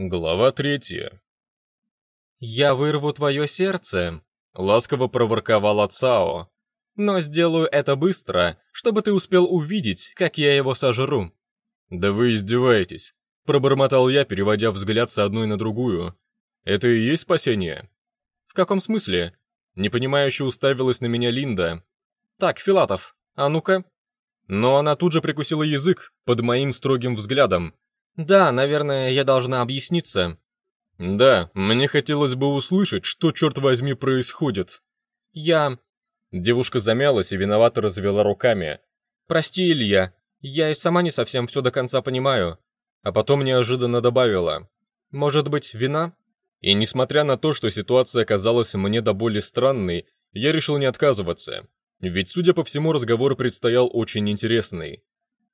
Глава третья. «Я вырву твое сердце», — ласково проворковал Цао. «Но сделаю это быстро, чтобы ты успел увидеть, как я его сожру». «Да вы издеваетесь», — пробормотал я, переводя взгляд с одной на другую. «Это и есть спасение?» «В каком смысле?» Непонимающе уставилась на меня Линда. «Так, Филатов, а ну-ка». Но она тут же прикусила язык под моим строгим взглядом, да, наверное, я должна объясниться. Да, мне хотелось бы услышать, что, черт возьми, происходит. Я... Девушка замялась и виновато развела руками. Прости, Илья, я и сама не совсем все до конца понимаю. А потом неожиданно добавила. Может быть, вина? И несмотря на то, что ситуация казалась мне до боли странной, я решил не отказываться. Ведь, судя по всему, разговор предстоял очень интересный.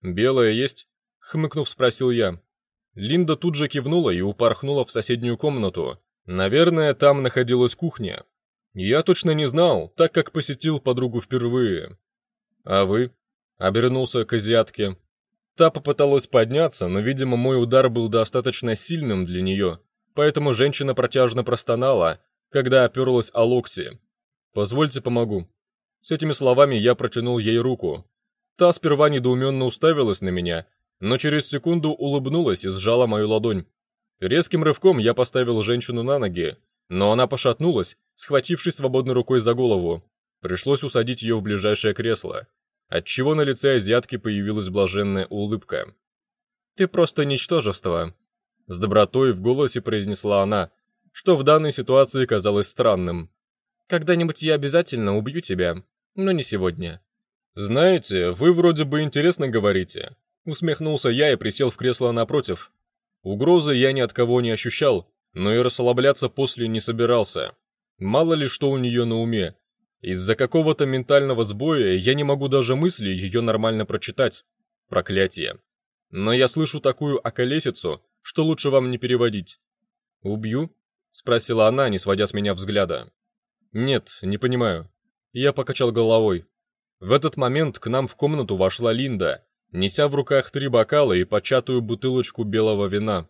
«Белое есть?» — хмыкнув, спросил я. Линда тут же кивнула и упорхнула в соседнюю комнату. Наверное, там находилась кухня. Я точно не знал, так как посетил подругу впервые. «А вы?» — обернулся к азиатке. Та попыталась подняться, но, видимо, мой удар был достаточно сильным для нее, поэтому женщина протяжно простонала, когда оперлась о локти. «Позвольте, помогу». С этими словами я протянул ей руку. Та сперва недоуменно уставилась на меня, но через секунду улыбнулась и сжала мою ладонь. Резким рывком я поставил женщину на ноги, но она пошатнулась, схватившись свободной рукой за голову. Пришлось усадить ее в ближайшее кресло, отчего на лице азиатки появилась блаженная улыбка. «Ты просто ничтожество», — с добротой в голосе произнесла она, что в данной ситуации казалось странным. «Когда-нибудь я обязательно убью тебя, но не сегодня». «Знаете, вы вроде бы интересно говорите, Усмехнулся я и присел в кресло напротив. Угрозы я ни от кого не ощущал, но и расслабляться после не собирался. Мало ли что у нее на уме. Из-за какого-то ментального сбоя я не могу даже мысли ее нормально прочитать. Проклятие. Но я слышу такую околесицу, что лучше вам не переводить. «Убью?» — спросила она, не сводя с меня взгляда. «Нет, не понимаю». Я покачал головой. В этот момент к нам в комнату вошла Линда, неся в руках три бокала и початую бутылочку белого вина.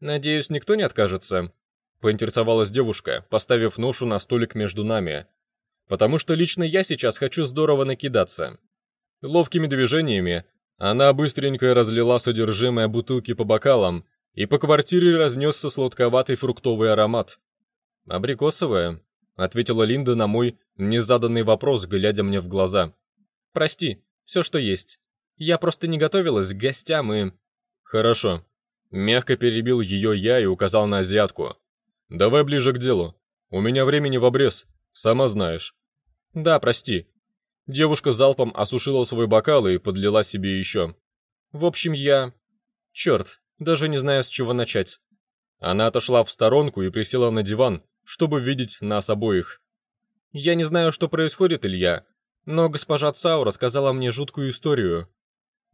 «Надеюсь, никто не откажется?» — поинтересовалась девушка, поставив ношу на столик между нами. «Потому что лично я сейчас хочу здорово накидаться». Ловкими движениями она быстренько разлила содержимое бутылки по бокалам, и по квартире разнесся сладковатый фруктовый аромат. «Абрикосовая», — ответила Линда на мой незаданный вопрос, глядя мне в глаза. «Прости, все, что есть». Я просто не готовилась к гостям и...» «Хорошо». Мягко перебил ее я и указал на азиатку. «Давай ближе к делу. У меня времени в обрез, сама знаешь». «Да, прости». Девушка залпом осушила свой бокал и подлила себе еще. «В общем, я... Черт, даже не знаю, с чего начать». Она отошла в сторонку и присела на диван, чтобы видеть нас обоих. «Я не знаю, что происходит, Илья, но госпожа Цао рассказала мне жуткую историю.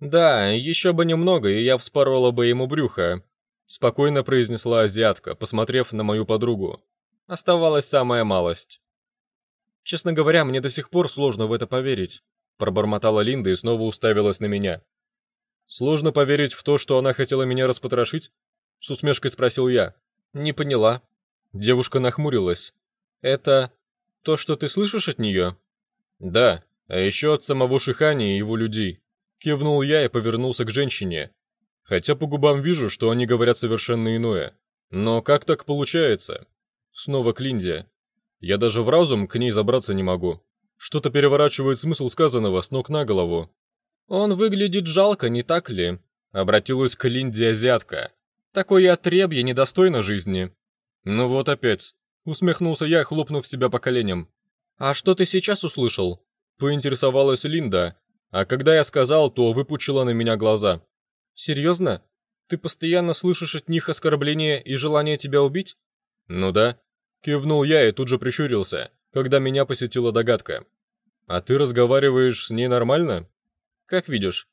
«Да, еще бы немного, и я вспорола бы ему брюхо», — спокойно произнесла азиатка, посмотрев на мою подругу. Оставалась самая малость. «Честно говоря, мне до сих пор сложно в это поверить», — пробормотала Линда и снова уставилась на меня. «Сложно поверить в то, что она хотела меня распотрошить?» — с усмешкой спросил я. «Не поняла». Девушка нахмурилась. «Это то, что ты слышишь от нее?» «Да, а еще от самого Шихани и его людей». Кивнул я и повернулся к женщине. Хотя по губам вижу, что они говорят совершенно иное. Но как так получается? Снова к Линде. Я даже в разум к ней забраться не могу. Что-то переворачивает смысл сказанного с ног на голову. «Он выглядит жалко, не так ли?» Обратилась к Линде азиатка. «Такое отребье недостойно жизни». «Ну вот опять». Усмехнулся я, хлопнув себя по коленям. «А что ты сейчас услышал?» Поинтересовалась Линда, а когда я сказал, то выпучила на меня глаза. «Серьезно? Ты постоянно слышишь от них оскорбления и желание тебя убить?» «Ну да». Кивнул я и тут же прищурился, когда меня посетила догадка. «А ты разговариваешь с ней нормально?» «Как видишь».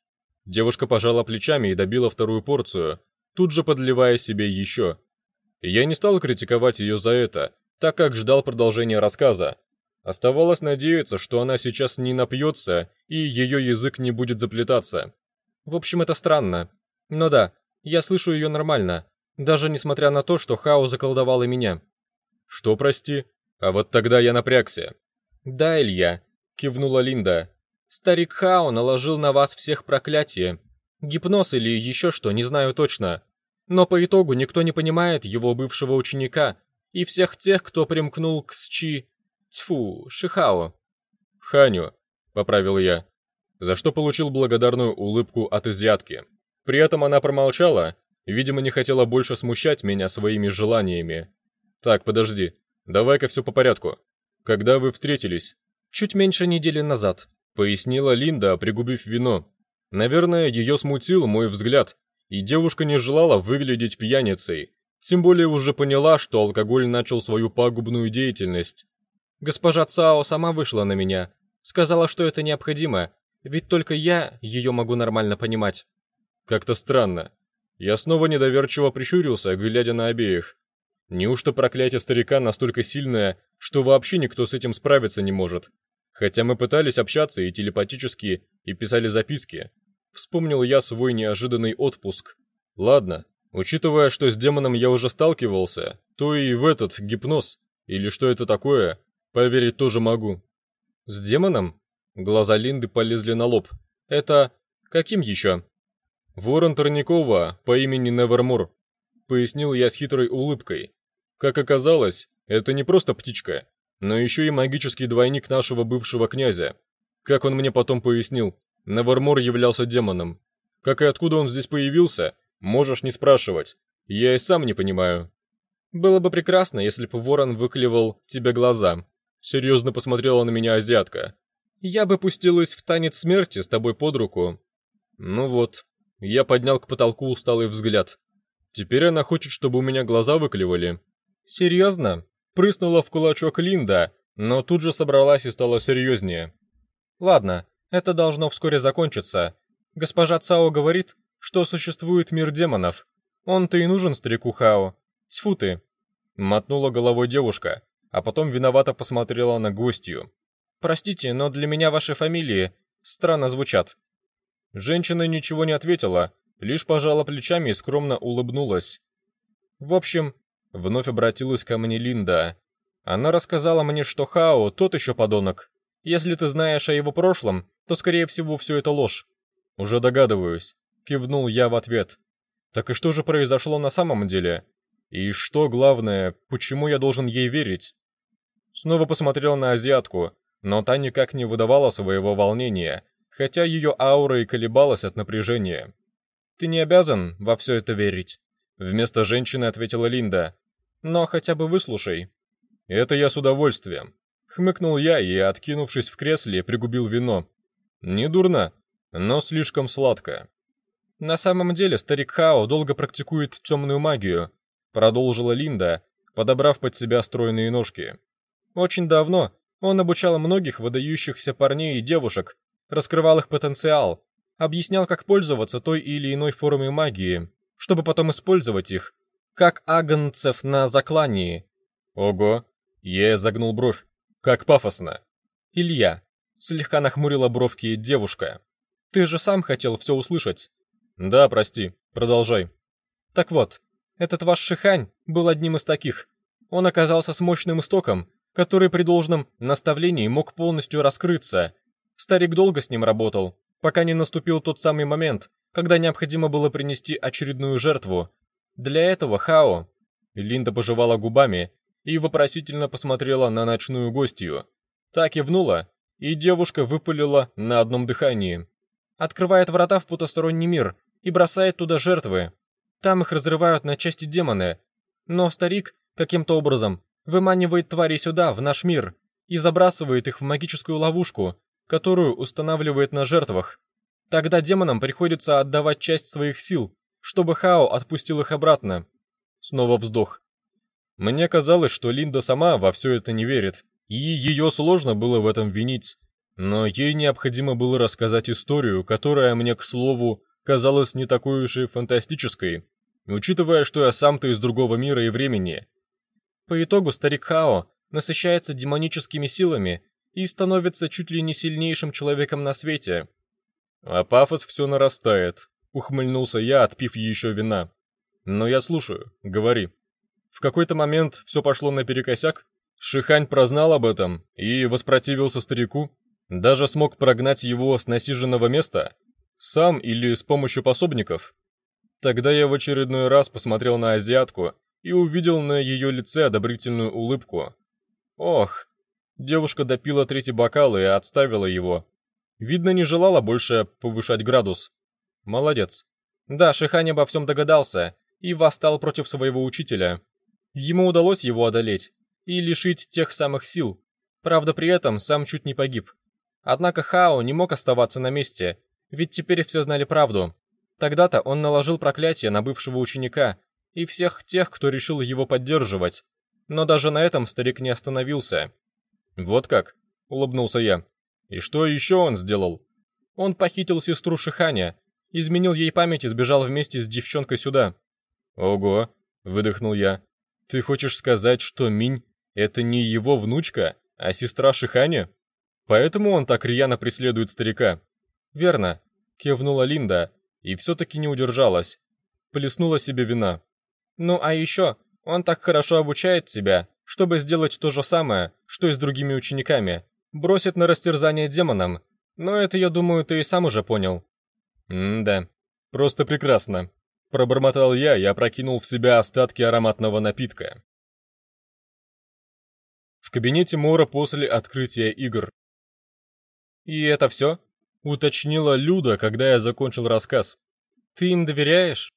Девушка пожала плечами и добила вторую порцию, тут же подливая себе еще. Я не стал критиковать ее за это, так как ждал продолжения рассказа, Оставалось надеяться, что она сейчас не напьется, и ее язык не будет заплетаться. В общем, это странно. Но да, я слышу ее нормально. Даже несмотря на то, что Хао заколдовал и меня. Что, прости? А вот тогда я напрягся. Да, Илья, кивнула Линда. Старик Хао наложил на вас всех проклятие. Гипноз или еще что, не знаю точно. Но по итогу никто не понимает его бывшего ученика и всех тех, кто примкнул к Счи... Тьфу, Шихао. Ханю, поправил я, за что получил благодарную улыбку от изъятки. При этом она промолчала, видимо, не хотела больше смущать меня своими желаниями. Так, подожди, давай-ка все по порядку. Когда вы встретились? Чуть меньше недели назад, пояснила Линда, пригубив вино. Наверное, ее смутил мой взгляд, и девушка не желала выглядеть пьяницей, тем более уже поняла, что алкоголь начал свою пагубную деятельность. Госпожа Цао сама вышла на меня, сказала, что это необходимо, ведь только я ее могу нормально понимать. Как-то странно. Я снова недоверчиво прищурился, глядя на обеих. Неужто проклятие старика настолько сильное, что вообще никто с этим справиться не может? Хотя мы пытались общаться и телепатически, и писали записки. Вспомнил я свой неожиданный отпуск. Ладно, учитывая, что с демоном я уже сталкивался, то и в этот гипноз, или что это такое, поверить тоже могу. С демоном? Глаза Линды полезли на лоб. Это... каким еще? Ворон Торникова по имени Невермор, пояснил я с хитрой улыбкой. Как оказалось, это не просто птичка, но еще и магический двойник нашего бывшего князя. Как он мне потом пояснил, Невермор являлся демоном. Как и откуда он здесь появился, можешь не спрашивать. Я и сам не понимаю. Было бы прекрасно, если бы ворон выклевал тебе глаза. Серьезно посмотрела на меня азиатка. Я бы пустилась в танец смерти с тобой под руку. Ну вот, я поднял к потолку усталый взгляд. Теперь она хочет, чтобы у меня глаза выклевали. Серьезно? Прыснула в кулачок Линда, но тут же собралась и стала серьезнее. Ладно, это должно вскоре закончиться. Госпожа Цао говорит, что существует мир демонов. Он-то и нужен старику Хао. Тьфу ты. Мотнула головой девушка, а потом виновато посмотрела на гостью. Простите, но для меня ваши фамилии странно звучат. Женщина ничего не ответила, лишь пожала плечами и скромно улыбнулась. В общем, вновь обратилась ко мне Линда. Она рассказала мне, что Хао тот еще подонок. Если ты знаешь о его прошлом, то, скорее всего, все это ложь. Уже догадываюсь, кивнул я в ответ. Так и что же произошло на самом деле? И что главное, почему я должен ей верить? Снова посмотрел на азиатку, но та никак не выдавала своего волнения, хотя ее аура и колебалась от напряжения. «Ты не обязан во все это верить», — вместо женщины ответила Линда. «Но хотя бы выслушай». «Это я с удовольствием», — хмыкнул я и, откинувшись в кресле, пригубил вино. «Не дурно, но слишком сладко». «На самом деле старик Хао долго практикует темную магию», — продолжила Линда, подобрав под себя стройные ножки. «Очень давно он обучал многих выдающихся парней и девушек, раскрывал их потенциал, объяснял, как пользоваться той или иной формой магии, чтобы потом использовать их, как агнцев на заклании. Ого, я загнул бровь. Как пафосно. Илья, слегка нахмурила бровки девушка. Ты же сам хотел все услышать. Да, прости, продолжай. Так вот, этот ваш Шихань был одним из таких. Он оказался с мощным истоком, который при должном наставлении мог полностью раскрыться. Старик долго с ним работал, пока не наступил тот самый момент, когда необходимо было принести очередную жертву. Для этого Хао... Линда пожевала губами и вопросительно посмотрела на ночную гостью. Так и внула, и девушка выпалила на одном дыхании. Открывает врата в потусторонний мир и бросает туда жертвы. Там их разрывают на части демоны. Но старик каким-то образом выманивает твари сюда, в наш мир, и забрасывает их в магическую ловушку, которую устанавливает на жертвах. Тогда демонам приходится отдавать часть своих сил, чтобы Хао отпустил их обратно. Снова вздох. Мне казалось, что Линда сама во все это не верит, и ее сложно было в этом винить. Но ей необходимо было рассказать историю, которая мне, к слову, казалась не такой уж и фантастической, учитывая, что я сам-то из другого мира и времени, по итогу старик Хао насыщается демоническими силами и становится чуть ли не сильнейшим человеком на свете. А пафос все нарастает, ухмыльнулся я, отпив еще вина. Но я слушаю, говори. В какой-то момент все пошло наперекосяк. Шихань прознал об этом и воспротивился старику, даже смог прогнать его с насиженного места, сам или с помощью пособников. Тогда я в очередной раз посмотрел на азиатку и увидел на ее лице одобрительную улыбку. Ох, девушка допила третий бокал и отставила его. Видно, не желала больше повышать градус. Молодец. Да, Шихань обо всем догадался и восстал против своего учителя. Ему удалось его одолеть и лишить тех самых сил. Правда, при этом сам чуть не погиб. Однако Хао не мог оставаться на месте, ведь теперь все знали правду. Тогда-то он наложил проклятие на бывшего ученика и всех тех, кто решил его поддерживать. Но даже на этом старик не остановился. «Вот как?» — улыбнулся я. «И что еще он сделал?» Он похитил сестру Шиханя, изменил ей память и сбежал вместе с девчонкой сюда. «Ого!» — выдохнул я. «Ты хочешь сказать, что Минь — это не его внучка, а сестра Шиханя?» Поэтому он так рьяно преследует старика. Верно, кивнула Линда и все-таки не удержалась. Плеснула себе вина. Ну а еще, он так хорошо обучает тебя, чтобы сделать то же самое, что и с другими учениками. Бросит на растерзание демонам. Но это, я думаю, ты и сам уже понял. М-да, просто прекрасно. Пробормотал я и опрокинул в себя остатки ароматного напитка. В кабинете Мора после открытия игр «И это все?» — уточнила Люда, когда я закончил рассказ. «Ты им доверяешь?»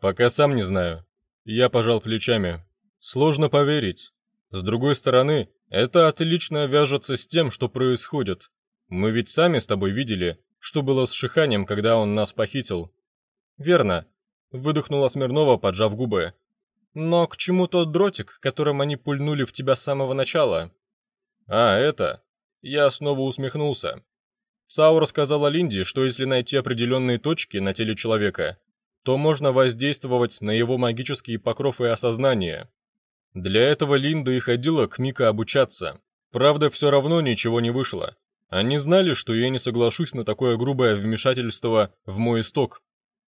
«Пока сам не знаю». Я пожал плечами. «Сложно поверить. С другой стороны, это отлично вяжется с тем, что происходит. Мы ведь сами с тобой видели, что было с Шиханем, когда он нас похитил». «Верно», — выдохнула Смирнова, поджав губы. «Но к чему тот дротик, которым они пульнули в тебя с самого начала?» «А, это...» Я снова усмехнулся. Сау рассказала Линде, что если найти определенные точки на теле человека, то можно воздействовать на его магические покровы осознания. Для этого Линда и ходила к Мика обучаться. Правда, все равно ничего не вышло. Они знали, что я не соглашусь на такое грубое вмешательство в мой исток.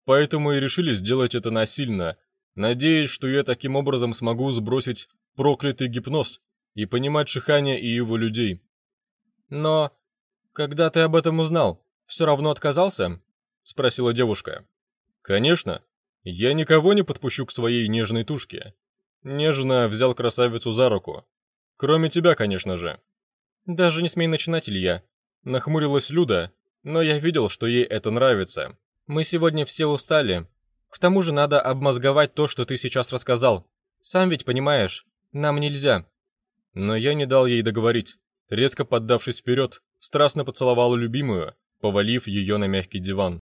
Поэтому и решили сделать это насильно, надеясь, что я таким образом смогу сбросить проклятый гипноз и понимать Шиханя и его людей. Но когда ты об этом узнал, все равно отказался? спросила девушка. Конечно. Я никого не подпущу к своей нежной тушке. Нежно взял красавицу за руку. Кроме тебя, конечно же. Даже не смей начинать, Илья. Нахмурилась Люда, но я видел, что ей это нравится. Мы сегодня все устали. К тому же надо обмозговать то, что ты сейчас рассказал. Сам ведь понимаешь, нам нельзя. Но я не дал ей договорить резко поддавшись вперед, страстно поцеловал любимую, повалив ее на мягкий диван.